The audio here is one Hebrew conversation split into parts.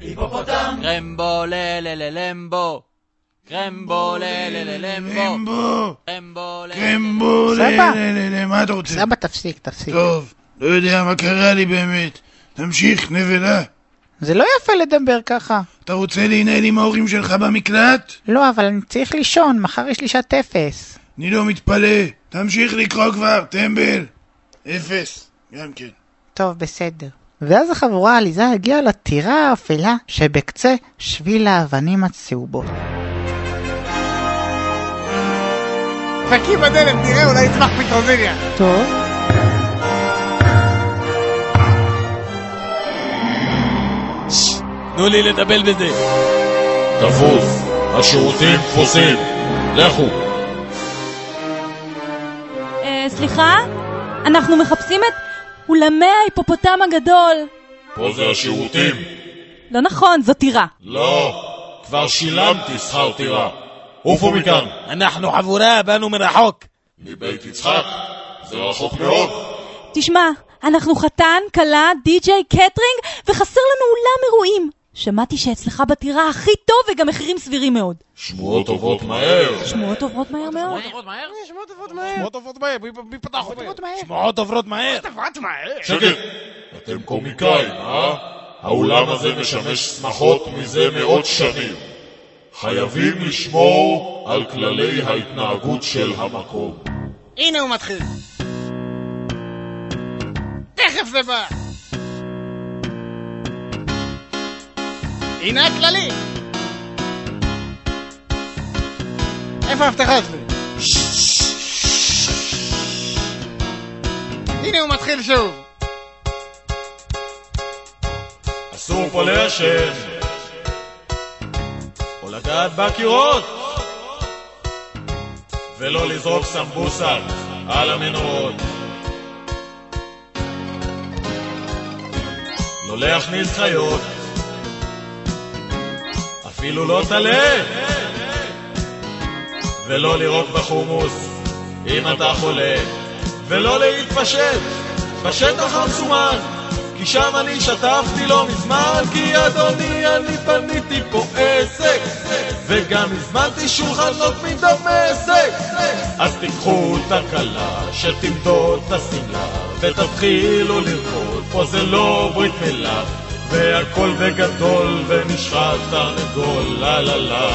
היפופוטם! קרמבו ללללמבו! קרמבו ללללמבו! קרמבו! קרמבו קרמבו, סבא. ל- ל- ל- מה אתה רוצה? סבא, תפסיק, תפסיק. טוב, לא יודע מה קרה לי באמת. תמשיך, נבלה. זה לא יפה לדבר ככה. אתה רוצה להנהל עם ההורים שלך במקלט? לא, אבל אני צריך לישון, מחר יש לי שעת אפס. אני לא מתפלא. תמשיך לקרוא כבר, טמבל. אפס. גם כן. טוב, בסדר. ואז החבורה העליזה הגיעה לטירה האפלה שבקצה שביל האבנים הצהובות. חכי בדלת, תראה, אולי יצמח פטרוזיליה. טוב, תנו לי לטפל בזה! תפוס, השירותים תפוסים, לכו. אה, סליחה? אנחנו מחפשים את אולמי ההיפופוטם הגדול. פה זה השירותים. לא נכון, זו טירה. לא, כבר שילמתי שכר טירה. עופו מכאן. אנחנו חבורה, באנו מרחוק! מבית יצחק, זה רחוק מאוד. תשמע, אנחנו חתן, כלה, די-ג'יי, קטרינג, וחסר לנו אולם אירועים. שמעתי שאצלך בטירה הכי טוב וגם מחירים סבירים מאוד. שמועות עוברות מהר. שמועות עוברות מהר מאוד. שמות טובות מהר, מי- מי פתח אותם? שמועות עוברות מהר! מהר. שקט, אתם קומיקאים, אה? האולם הזה משמש שמחות מזה מאות שנים. חייבים לשמור על כללי ההתנהגות של המקום. הנה הוא מתחיל. תכף זה בא. הנה הכללי. איפה ההבטחה שלי? הנה הוא מתחיל שוב. אסור פה לעשן. או לגעת בקירות. ולא לזרוק סמבוסה על המנורות. לא להכניס חיות. אפילו לא טלה. ולא לירוק בחומוס אם אתה חולה. ולא להתפשט בשטח המסומן. כי שם אני שטפתי לא מזמן, כי אדוני אני בניתי פה עסק וגם הזמנתי שולחנות מדמשק אז תיקחו את הכלה שתמדוד את השמלה ותתחילו לרקוד, פה זה לא ברית מילה והכל בגדול ונשחט תרנגול, לה לה לה.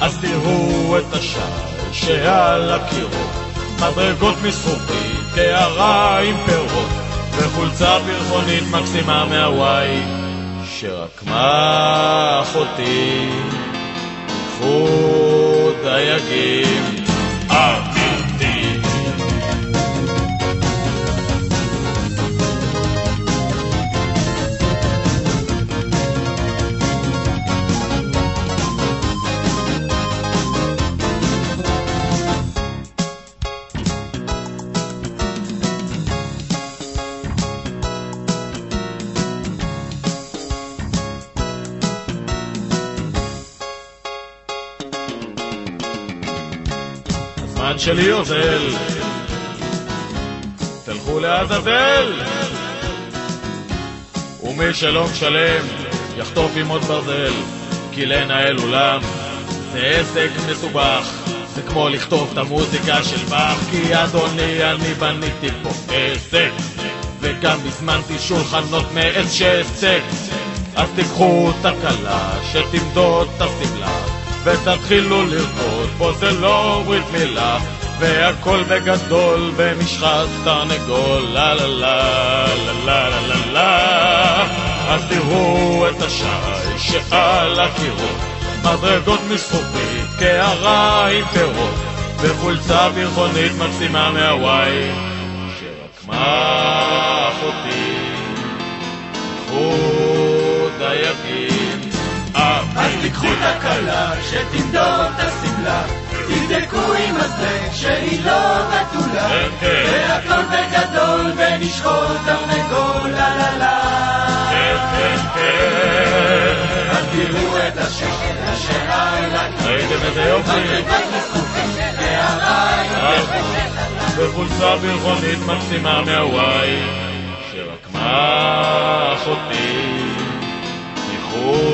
אז תראו את השער שעל הקירות מדרגות מזכוכית, קערה עם פירות וחולצה פרחונית מקסימה מהוואי שרקמה אחותי קחו דייגים הזמן שלי אוזל תלכו לעזאזל ומי שלא משלם יחטוף עם עוד ברזל כי לנהל אולם זה עסק מסובך. זה כמו לכתוב את המוזיקה של באך כי אדוני אני בניתי פה עסק. וגם הזמנתי שולחנות מעץ שהפסק אז תיקחו את הכלה שתמדוד את השמלה ותתחילו לרקוד, פה זה לא ברית מילה, והכל בגדול במשחת תרנגול, לה לה לה לה לה לה לה אז תראו את השי שעל הקירות, מדרגות מזכוכית, קערה עם פירות, וחולצה ברכונית מקסימה מהוואי. את הכלה שתמדוד את השמלה. תבדקו עם מזלג שהיא לא בתולה כן, כן. והכל בגדול ונשחוט תרנגול לה לה לה. כן, אז תראו את השקל אשר העלה. ראיתם איזה יופי? בחולצה פרחונית מקסימה מהוואי שרקמה אחותי, איחוד